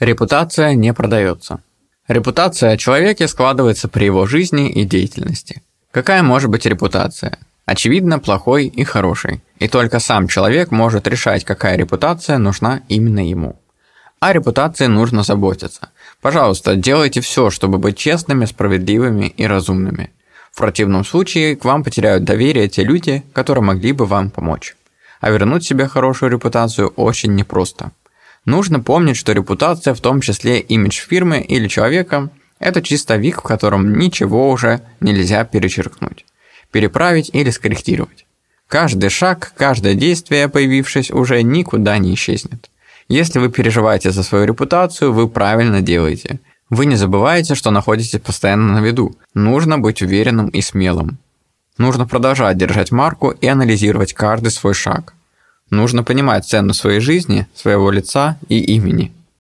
Репутация не продается. Репутация о человеке складывается при его жизни и деятельности. Какая может быть репутация? Очевидно, плохой и хороший. И только сам человек может решать, какая репутация нужна именно ему. О репутации нужно заботиться. Пожалуйста, делайте все, чтобы быть честными, справедливыми и разумными. В противном случае к вам потеряют доверие те люди, которые могли бы вам помочь. А вернуть себе хорошую репутацию очень непросто. Нужно помнить, что репутация, в том числе имидж фирмы или человека, это чистовик, в котором ничего уже нельзя перечеркнуть, переправить или скорректировать. Каждый шаг, каждое действие, появившись, уже никуда не исчезнет. Если вы переживаете за свою репутацию, вы правильно делаете. Вы не забываете, что находитесь постоянно на виду. Нужно быть уверенным и смелым. Нужно продолжать держать марку и анализировать каждый свой шаг. Нужно понимать цену своей жизни, своего лица и имени.